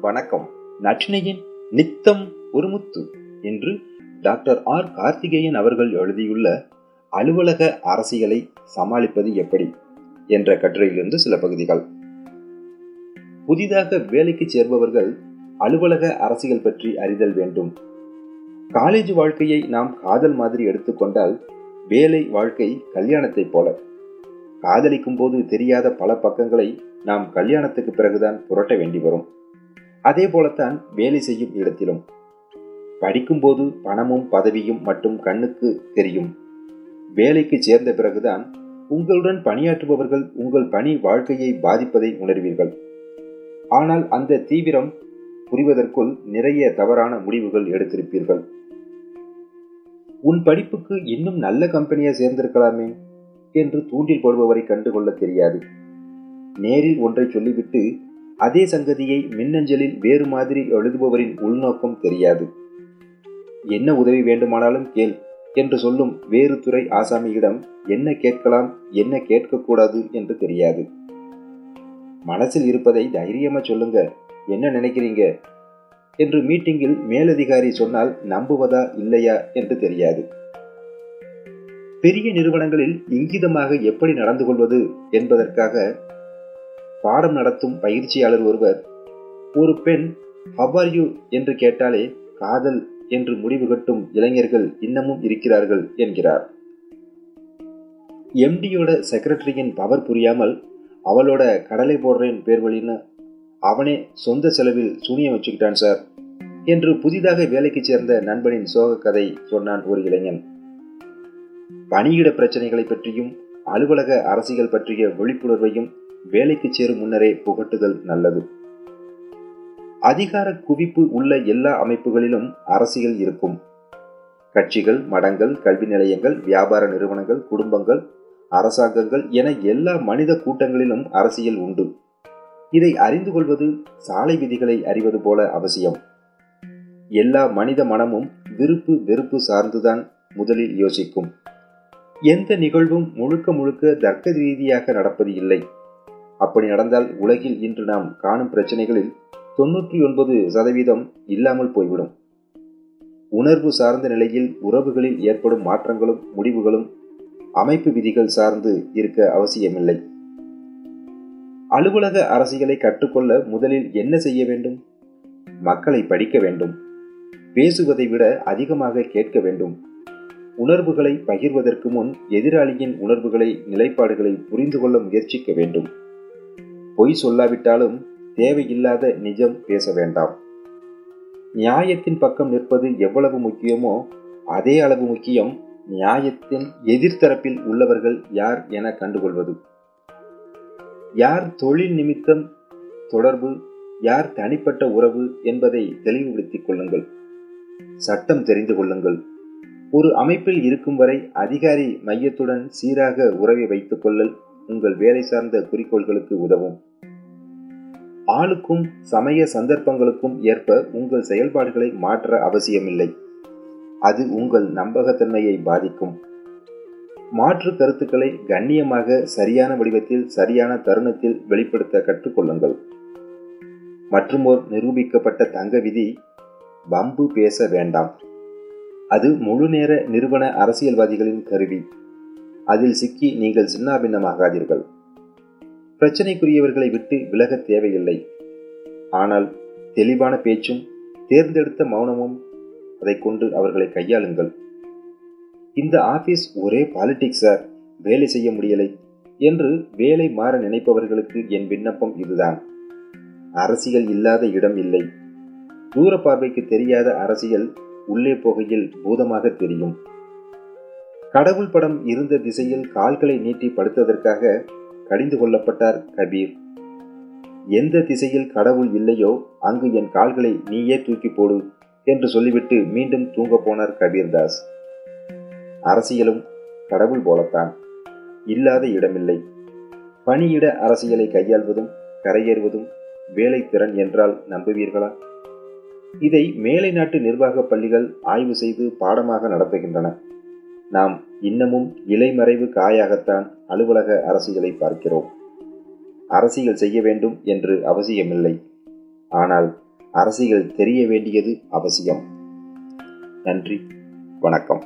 வணக்கம். நற்றினையின் நித்தம் ஒருமுத்து என்று டாக்டர் ஆர். கார்த்திகேயன் அவர்கள் எழுதியுள்ள அலுவலக அரசியலை சமாளிப்பது எப்படி என்ற கட்டுரையிலிருந்து சில பகுதிகள். புதிதாக வேலைக்கு சேர்பவர்கள் அலுவலக அரசியல் பற்றி அறிதல் வேண்டும். காலேஜ் வாழ்க்கையை நாம் காதல் மாதிரி எடுத்துக்கொண்டால் வேலை வாழ்க்கை கல்யாணத்தைப் போல. காதலிக்கும் போது தெரியாத பல பக்கங்களை நாம் கல்யாணத்துக்கு பிறகுதான் புரட்ட வேண்டி வரும். அதே போலத்தான் வேலை செய்யும் இடத்திலும். படிக்கும்போது பணமும் பதவியும் மட்டும் கண்ணுக்கு தெரியும். வேலைக்கு சேர்ந்த பிறகுதான் உங்களுடன் பணியாற்றுபவர்கள் உங்கள் பணி வாழ்க்கையை பாதிப்பதை உணர்வீர்கள். ஆனால் அந்த தீவிரம் புரிவதற்குள் நிறைய தவறான முடிவுகள் எடுத்திருப்பீர்கள். உன் படிப்புக்கு இன்னும் நல்ல கம்பெனியை சேர்ந்திருக்கலாமே என்று தூண்டில் போடுபவரை கண்டுகொள்ள தெரியாது. நேரில் ஒன்றை சொல்லிவிட்டு அதே சங்கதியை மின்னஞ்சலில் வேறு மாதிரி எழுதுபவரின் உள்நோக்கம் தெரியாது. என்ன உதவி வேண்டுமானாலும் கேள் என்று சொல்லும் வேறு துறை ஆசாமியிடம் என்ன கேட்கலாம் என்ன கேட்கக்கூடாது என்று தெரியாது. மனசில் இருப்பதை தைரியமா சொல்லுங்க என்ன நினைக்கிறீங்க என்று மீட்டிங்கில் மேலதிகாரி சொன்னால் நம்புவதா இல்லையா என்று தெரியாது. பெரிய நிறுவனங்களில் இங்கிதமாக எப்படி நடந்து கொள்வது என்பதற்காக பாடம் நடத்தும் பயிற்சியாளர் ஒருவர் ஒரு பெண் ஹவ் யூ என்று கேட்டாலே காதல் என்று முடிவு கட்டும் இளைஞர்கள் இன்னமும் இருக்கிறார்கள் என்கிறார். எம்டியோட செக்ரட்டரியின் பவர் புரியாமல் அவளோட கடலை போடுறேன் பேர் வழின்னு அவனே சொந்த செலவில் சூனியம் வச்சுக்கிட்டான் சார் என்று புதிதாக வேலைக்கு சேர்ந்த நண்பனின் சோக கதை சொன்னான் ஒரு இளைஞன். பணியிட பிரச்சனைகளை பற்றியும் அலுவலக அரசியல் பற்றிய விழிப்புணர்வையும் வேலைக்கு சேரும் முன்னரே புகட்டுதல் நல்லது. அதிகார குவிப்பு உள்ள எல்லா அமைப்புகளிலும் அரசியல் இருக்கும். கட்சிகள் மடங்கள் கல்வி நிலையங்கள் வியாபார நிறுவனங்கள் குடும்பங்கள் அரசாங்கங்கள் என எல்லா மனித கூட்டங்களிலும் அரசியல் உண்டு. இதை அறிந்து கொள்வது சாலை விதிகளை அறிவது போல அவசியம். எல்லா மனித மனமும் விருப்பு வெறுப்பு சார்ந்துதான் முதலில் யோசிக்கும். எந்த நிகழ்வும் முழுக்க முழுக்க தர்க்க ரீதியாக நடப்பது இல்லை. அப்படி நடந்தால் உலகில் இன்று நாம் காணும் பிரச்சனைகளில் தொன்னூற்றி ஒன்பது சதவீதம் இல்லாமல் போய்விடும். உணர்வு சார்ந்த நிலையில் உறவுகளில் ஏற்படும் மாற்றங்களும் முடிவுகளும் அமைப்பு விதிகள் சார்ந்து இருக்க அவசியமில்லை. அலுவலக அரசியலை கற்றுக்கொள்ள முதலில் என்ன செய்ய வேண்டும்? மக்களை படிக்க வேண்டும். பேசுவதை விட அதிகமாக கேட்க வேண்டும். உணர்வுகளை பகிர்வதற்கு முன் எதிராளியின் உணர்வுகளை நிலைப்பாடுகளை புரிந்து கொள்ள முயற்சிக்க வேண்டும். பொய் சொல்லாவிட்டாலும் தேவையில்லாத நிஜம் பேச வேண்டாம். நியாயத்தின் பக்கம் நிற்பது எவ்வளவு முக்கியமோ அதே அளவு முக்கியம் நியாயத்தின் எதிர்த்தரப்பில் உள்ளவர்கள் யார் என கண்டுகொள்வது. யார் தொழில் நிமித்தம் தொடர்பு யார் தனிப்பட்ட உறவு என்பதை தெளிவுபடுத்திக் கொள்ளுங்கள். சட்டம் தெரிந்து கொள்ளுங்கள். ஒரு அமைப்பில் இருக்கும் வரை அதிகாரி மையத்துடன் சீராக உறவை வைத்துக் கொள்ளல் உங்கள் வேலை சார்ந்த குறிக்கோள்களுக்கு உதவும். ஆளுக்கும் சமய சந்தர்ப்பங்களுக்கும் ஏற்ப உங்கள் செயல்பாடுகளை மாற்ற அவசியமில்லை. அது உங்கள் நம்பகத்தன்மையை பாதிக்கும். மாற்று கருத்துக்களை கண்ணியமாக சரியான வடிவத்தில் சரியான தருணத்தில் வெளிப்படுத்த கற்றுக்கொள்ளுங்கள். மற்றுமோர் நிரூபிக்கப்பட்ட தங்க விதி வம்பு பேச வேண்டாம். அது முழு நேர நிறுவன அரசியல்வாதிகளின் கருவி. அதில் சிக்கி நீங்கள் சின்னாபின்னமாகாதீர்கள். பிரச்சனைக்குரியவர்களை விட்டு விலக தேவையில்லை. ஆனால் தெளிவான பேச்சும் தேர்ந்தெடுத்த மௌனமும் அதை கொண்டு அவர்களை கையாளுங்கள். இந்த ஆபீஸ் ஒரே பாலிடிக்ஸ் சார் வேலை செய்ய முடியலை என்று வேலை மாற நினைப்பவர்களுக்கு என் விண்ணப்பம் இதுதான். அரசியல் இல்லாத இடம் இல்லை. தூர பார்வைக்கு தெரியாத அரசியல் உள்ளே போகையில் பூதமாக தெரியும். கடவுள் படம் இருந்த திசையில் கால்களை நீட்டி படுத்ததற்காக கடிந்து கொள்ளப்பட்டார் கபீர். எந்த திசையில் கடவுள் இல்லையோ அங்கு என் கால்களை நீயே தூக்கி போடு என்று சொல்லிவிட்டு மீண்டும் தூங்கப் போனார் கபீர்தாஸ். அரசியலும் கடவுள் போலத்தான். இல்லாத இடமில்லை. பணியிட அரசியலை கையாள்வதும் கரையேறுவதும் வேலை திறன் என்றால் நம்புவீர்களா? இதை மேலை நாட்டு நிர்வாக பள்ளிகள் ஆய்வு செய்து பாடமாக நடத்துகின்றன. நாம் இன்னமும் இலைமறைவு காயாகத்தான் அலுவலக அரசியலை பார்க்கிறோம். அரசியல் செய்ய வேண்டும் என்று அவசியமில்லை. ஆனால் அரசியல் தெரிய வேண்டியது அவசியம். நன்றி. வணக்கம்.